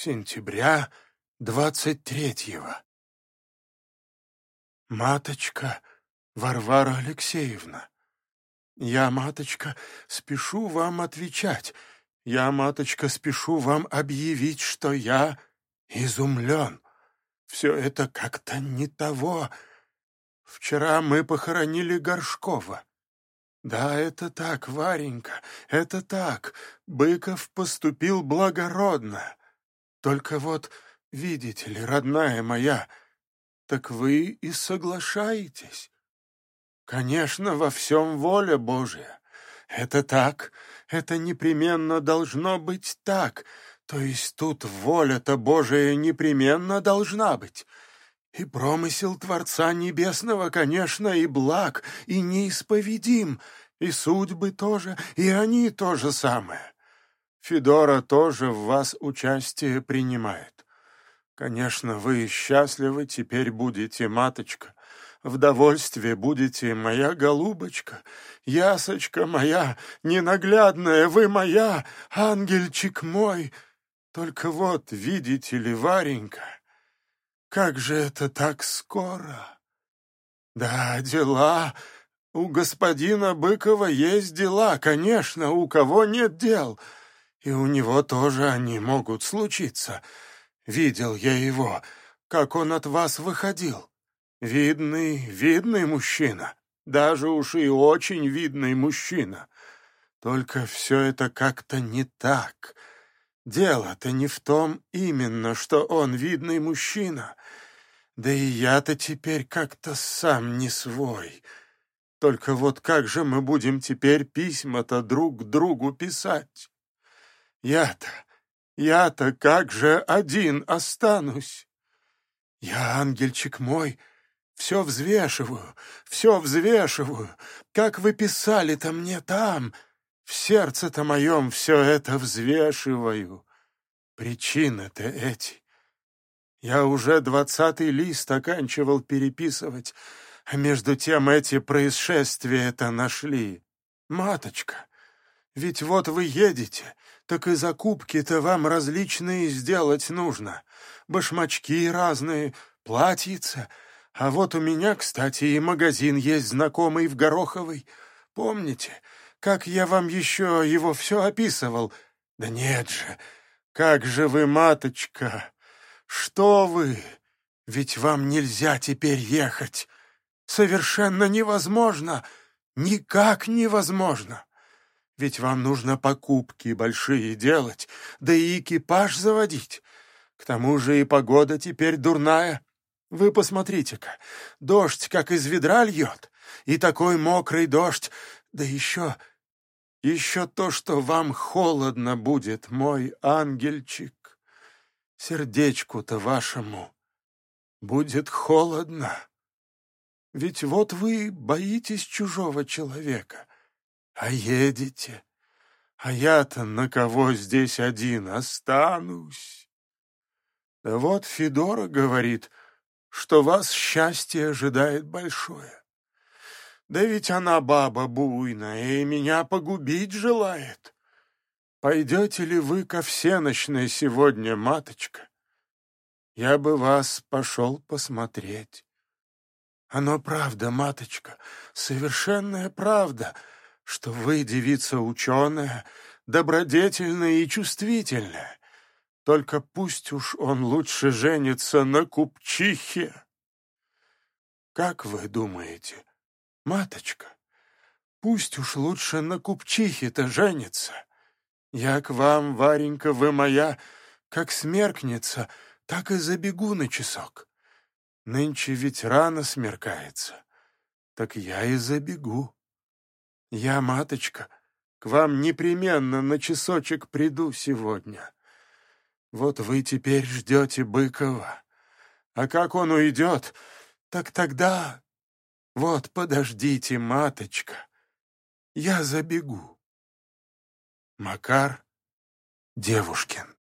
сентября двадцать третьего. Маточка Варвара Алексеевна, я, маточка, спешу вам отвечать. Я, маточка, спешу вам объявить, что я изумлен. Все это как-то не того. Вчера мы похоронили Горшкова. Да, это так, Варенька, это так. Быков поступил благородно. Только вот, видите ли, родная моя, так вы и соглашаетесь. Конечно, во всем воля Божия. Это так, это непременно должно быть так. То есть тут воля-то Божия непременно должна быть. И промысел Творца Небесного, конечно, и благ, и неисповедим, и судьбы тоже, и они то же самое. Федора тоже в вас участие принимает. Конечно, вы счастливы теперь будете, маточка. В довольстве будете, моя голубочка, ясочка моя, ненаглядная вы моя, ангельчик мой. Только вот, видите ли, Варенька, как же это так скоро? Да, дела... У господина Быкова есть дела, конечно, у кого нет дел, и у него тоже они могут случиться. Видел я его, как он от вас выходил. Видный, видный мужчина, даже уж и очень видный мужчина. Только все это как-то не так. Дело-то не в том именно, что он видный мужчина. Да и я-то теперь как-то сам не свой. Только вот как же мы будем теперь письма-то друг другу писать? Я-то, я-то как же один останусь? Я, ангельчик мой, все взвешиваю, все взвешиваю. Как вы писали-то мне там, в сердце-то моем все это взвешиваю. Причины-то эти. Я уже двадцатый лист оканчивал переписывать, а между тем эти происшествия-то нашли. Маточка, ведь вот вы едете, так и закупки-то вам различные сделать нужно. Башмачки разные, платьица — а вот у меня, кстати, и магазин есть знакомый в Гороховой. Помните, как я вам еще его все описывал? Да нет же, как же вы, маточка! Что вы? Ведь вам нельзя теперь ехать. Совершенно невозможно, никак невозможно. Ведь вам нужно покупки большие делать, да и экипаж заводить. К тому же и погода теперь дурная. Вы посмотрите-ка, дождь как из ведра льет, и такой мокрый дождь, да еще... Еще то, что вам холодно будет, мой ангельчик. Сердечку-то вашему будет холодно. Ведь вот вы боитесь чужого человека, а едете. А я-то на кого здесь один останусь? Да вот Федора говорит, что вас счастье ожидает большое. Да ведь она баба буйная и меня погубить желает. Пойдете ли вы ко всеночной сегодня, маточка? Я бы вас пошел посмотреть. Оно правда, маточка, совершенная правда, что вы девица ученая, добродетельная и чувствительная. Только пусть уж он лучше женится на купчихе. Как вы думаете, маточка, пусть уж лучше на купчихе-то женится? Я к вам, Варенька, вы моя, как смеркнется, так и забегу на часок. Нынче ведь рано смеркается, так я и забегу. Я, маточка, к вам непременно на часочек приду сегодня. Вот вы теперь ждете Быкова. А как он уйдет, так тогда... Вот подождите, маточка, я забегу. Макар Девушкин